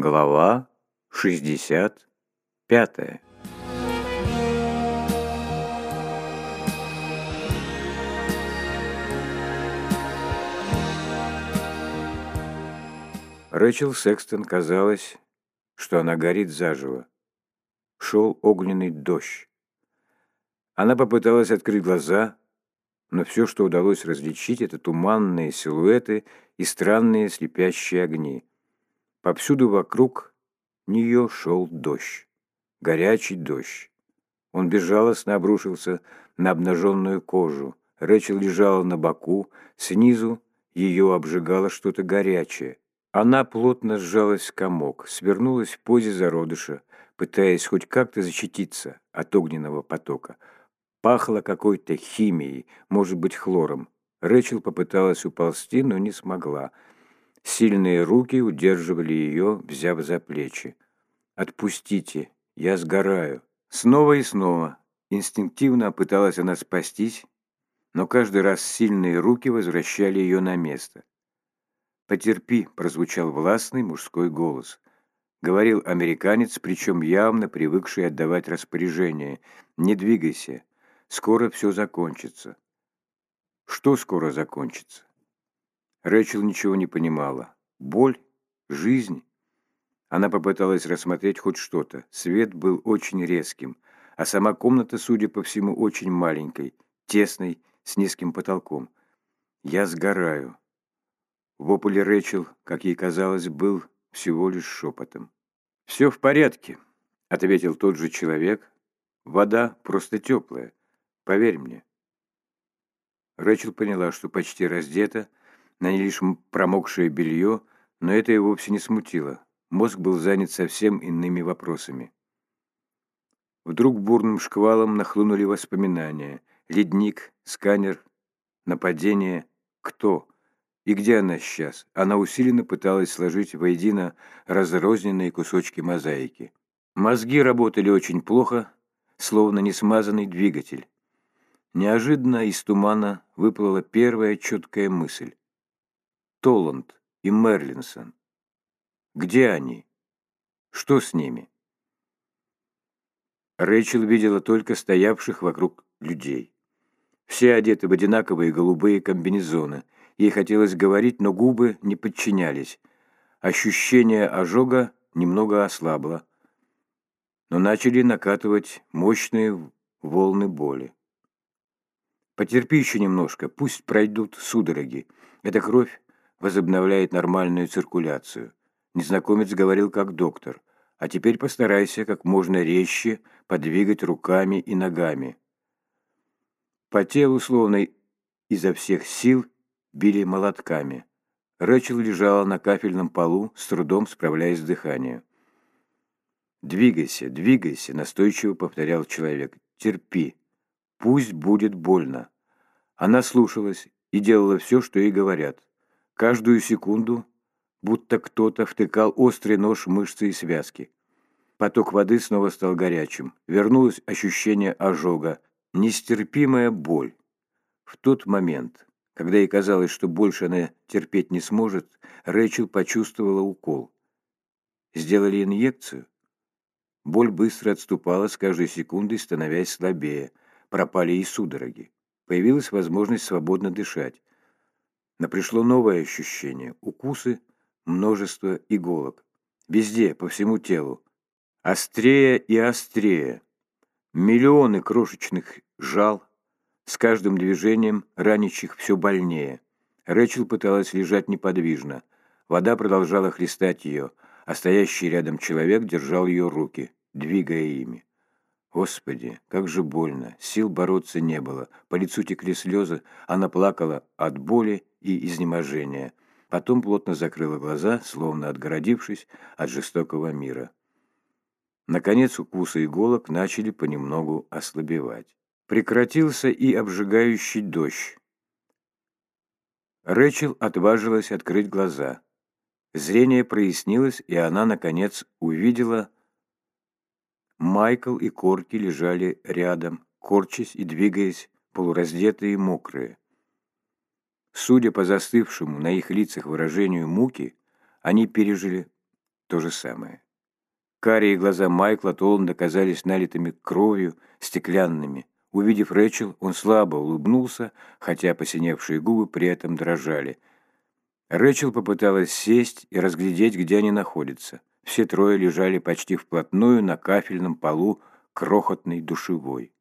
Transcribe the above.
Глава 65 Рэчел Секстон казалось, что она горит заживо. Шел огненный дождь. Она попыталась открыть глаза, но все, что удалось различить, это туманные силуэты и странные слепящие огни. Повсюду вокруг нее шел дождь. Горячий дождь. Он безжалостно обрушился на обнаженную кожу. Рэчел лежала на боку, снизу ее обжигало что-то горячее. Она плотно сжалась в комок, свернулась в позе зародыша, пытаясь хоть как-то защититься от огненного потока. Пахло какой-то химией, может быть, хлором. Рэчел попыталась уползти, но не смогла. Сильные руки удерживали ее, взяв за плечи. «Отпустите, я сгораю». Снова и снова. Инстинктивно пыталась она спастись, но каждый раз сильные руки возвращали ее на место. «Потерпи», — прозвучал властный мужской голос. Говорил американец, причем явно привыкший отдавать распоряжение. «Не двигайся. Скоро все закончится». «Что скоро закончится?» Рэчел ничего не понимала. Боль? Жизнь? Она попыталась рассмотреть хоть что-то. Свет был очень резким, а сама комната, судя по всему, очень маленькой, тесной, с низким потолком. «Я сгораю». Вопль Рэчел, как ей казалось, был всего лишь шепотом. «Все в порядке», — ответил тот же человек. «Вода просто теплая. Поверь мне». Рэчел поняла, что почти раздета, на ней лишь промокшее белье, но это его вовсе не смутило. Мозг был занят совсем иными вопросами. Вдруг бурным шквалом нахлынули воспоминания. Ледник, сканер, нападение. Кто? И где она сейчас? Она усиленно пыталась сложить воедино разрозненные кусочки мозаики. Мозги работали очень плохо, словно несмазанный двигатель. Неожиданно из тумана выплыла первая четкая мысль. Толланд и Мерлинсон. Где они? Что с ними? Рэйчел видела только стоявших вокруг людей. Все одеты в одинаковые голубые комбинезоны. Ей хотелось говорить, но губы не подчинялись. Ощущение ожога немного ослабло, но начали накатывать мощные волны боли. Потерпи еще немножко, пусть пройдут судороги. Эта кровь возобновляет нормальную циркуляцию. Незнакомец говорил как доктор. А теперь постарайся как можно резче подвигать руками и ногами. По телу, словно изо всех сил, били молотками. Рэчел лежала на кафельном полу, с трудом справляясь с дыханием. «Двигайся, двигайся», — настойчиво повторял человек. «Терпи. Пусть будет больно». Она слушалась и делала все, что ей говорят. Каждую секунду, будто кто-то втыкал острый нож в мышцы и связки. Поток воды снова стал горячим. Вернулось ощущение ожога, нестерпимая боль. В тот момент, когда ей казалось, что больше она терпеть не сможет, Рэйчел почувствовала укол. Сделали инъекцию. Боль быстро отступала с каждой секундой, становясь слабее. Пропали и судороги. Появилась возможность свободно дышать. Но пришло новое ощущение. Укусы, множество иголок. Везде, по всему телу. Острее и острее. Миллионы крошечных жал, с каждым движением ранящих все больнее. Рэчел пыталась лежать неподвижно. Вода продолжала хлестать ее, а стоящий рядом человек держал ее руки, двигая ими. Господи, как же больно, сил бороться не было, по лицу текли слезы, она плакала от боли и изнеможения. Потом плотно закрыла глаза, словно отгородившись от жестокого мира. Наконец укусы иголок начали понемногу ослабевать. Прекратился и обжигающий дождь. Рэчел отважилась открыть глаза. Зрение прояснилось, и она, наконец, увидела Майкл и Корки лежали рядом, корчась и двигаясь, полураздетые и мокрые. Судя по застывшему на их лицах выражению муки, они пережили то же самое. Карие глаза Майкла Толланда казались налитыми кровью, стеклянными. Увидев Рэчел, он слабо улыбнулся, хотя посиневшие губы при этом дрожали. Рэчел попыталась сесть и разглядеть, где они находятся. Все трое лежали почти вплотную на кафельном полу крохотной душевой.